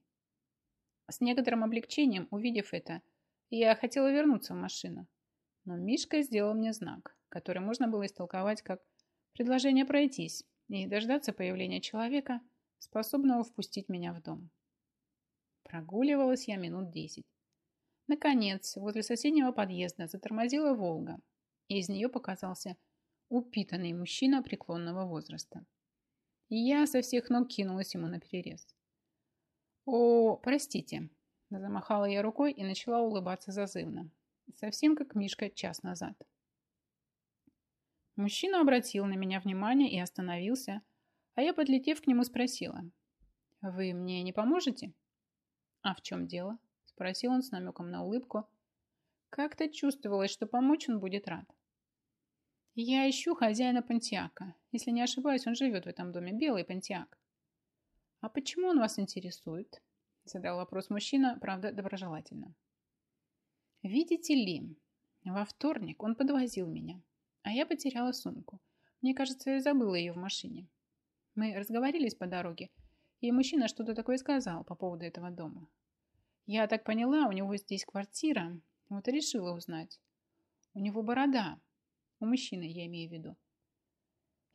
С некоторым облегчением, увидев это, я хотела вернуться в машину. Но Мишка сделал мне знак, который можно было истолковать как предложение пройтись и дождаться появления человека, способного впустить меня в дом. Прогуливалась я минут десять. Наконец, возле соседнего подъезда затормозила «Волга», и из нее показался упитанный мужчина преклонного возраста и я со всех ног кинулась ему на перерез. «О, простите!» Замахала я рукой и начала улыбаться зазывно. Совсем как Мишка час назад. Мужчина обратил на меня внимание и остановился, а я, подлетев к нему, спросила. «Вы мне не поможете?» «А в чем дело?» Спросил он с намеком на улыбку. Как-то чувствовалось, что помочь он будет рад. Я ищу хозяина Пантиака. Если не ошибаюсь, он живет в этом доме. Белый Пантиак. А почему он вас интересует? Задал вопрос мужчина, правда, доброжелательно. Видите ли, во вторник он подвозил меня, а я потеряла сумку. Мне кажется, я забыла ее в машине. Мы разговорились по дороге, и мужчина что-то такое сказал по поводу этого дома. Я так поняла, у него здесь квартира, вот и решила узнать. У него борода, у мужчины я имею в виду.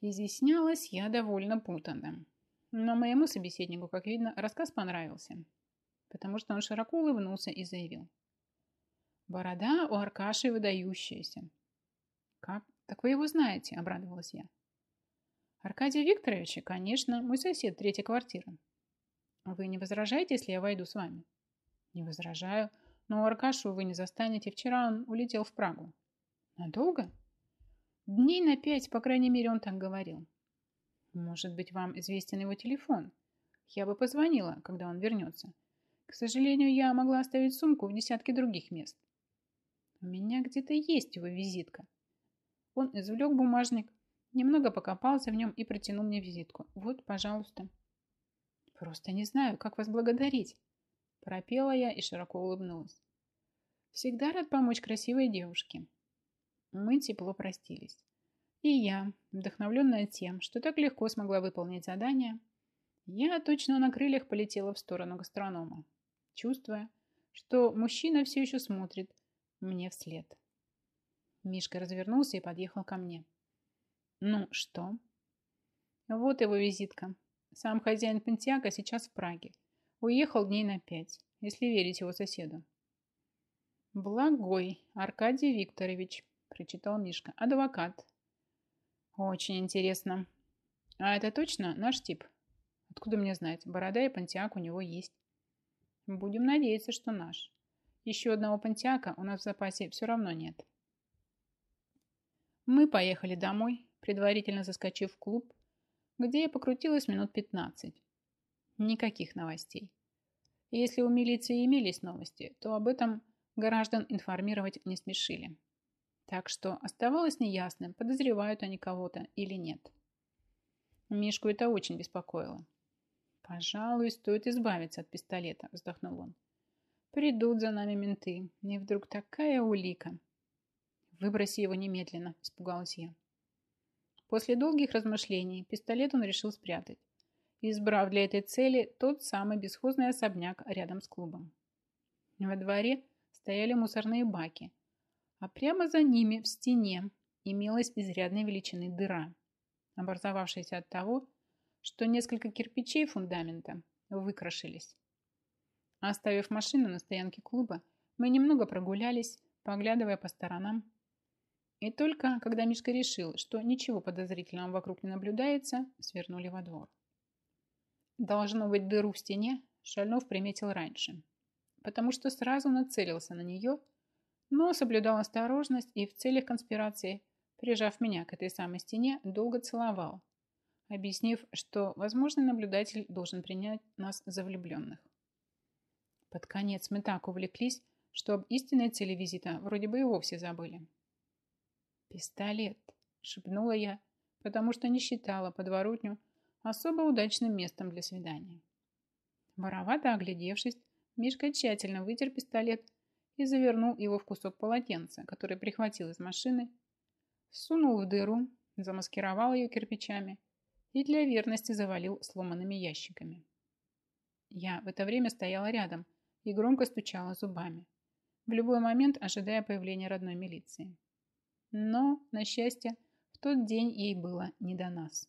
Изъяснялась я довольно путанно. Но моему собеседнику, как видно, рассказ понравился, потому что он широко улыбнулся и заявил. Борода у Аркаши выдающаяся. Как? Так вы его знаете, обрадовалась я. Аркадия Викторовича, конечно, мой сосед, третья квартира. Вы не возражаете, если я войду с вами? Не возражаю, но Аркашу вы не застанете. Вчера он улетел в Прагу. Надолго? Дней на пять, по крайней мере, он так говорил. Может быть, вам известен его телефон? Я бы позвонила, когда он вернется. К сожалению, я могла оставить сумку в десятке других мест. У меня где-то есть его визитка. Он извлек бумажник, немного покопался в нем и протянул мне визитку. Вот, пожалуйста. Просто не знаю, как вас благодарить. Пропела я и широко улыбнулась. Всегда рад помочь красивой девушке. Мы тепло простились. И я, вдохновленная тем, что так легко смогла выполнить задание, я точно на крыльях полетела в сторону гастронома, чувствуя, что мужчина все еще смотрит мне вслед. Мишка развернулся и подъехал ко мне. «Ну, что?» «Вот его визитка. Сам хозяин Пентиака сейчас в Праге. Уехал дней на пять, если верить его соседу». «Благой Аркадий Викторович», прочитал Мишка. Адвокат. Очень интересно. А это точно наш тип? Откуда мне знать? Борода и пантиак у него есть. Будем надеяться, что наш. Еще одного пантиака у нас в запасе все равно нет. Мы поехали домой, предварительно заскочив в клуб, где я покрутилась минут 15. Никаких новостей. Если у милиции имелись новости, то об этом граждан информировать не смешили. Так что оставалось неясным, подозревают они кого-то или нет. Мишку это очень беспокоило. «Пожалуй, стоит избавиться от пистолета», – вздохнул он. «Придут за нами менты, и вдруг такая улика». «Выброси его немедленно», – испугалась я. После долгих размышлений пистолет он решил спрятать, избрав для этой цели тот самый бесхозный особняк рядом с клубом. Во дворе стояли мусорные баки, а прямо за ними в стене имелась изрядной величины дыра, образовавшаяся от того, что несколько кирпичей фундамента выкрашились. Оставив машину на стоянке клуба, мы немного прогулялись, поглядывая по сторонам. И только когда Мишка решил, что ничего подозрительного вокруг не наблюдается, свернули во двор. Должно быть, дыру в стене Шальнов приметил раньше, потому что сразу нацелился на нее, но соблюдал осторожность и в целях конспирации, прижав меня к этой самой стене, долго целовал, объяснив, что возможный наблюдатель должен принять нас за влюбленных. Под конец мы так увлеклись, что об истинной цели визита вроде бы и вовсе забыли. «Пистолет», — шепнула я, потому что не считала подворотню особо удачным местом для свидания. Воровато оглядевшись, Мишка тщательно вытер пистолет и завернул его в кусок полотенца, который прихватил из машины, сунул в дыру, замаскировал ее кирпичами и для верности завалил сломанными ящиками. Я в это время стояла рядом и громко стучала зубами, в любой момент ожидая появления родной милиции. Но, на счастье, в тот день ей было не до нас.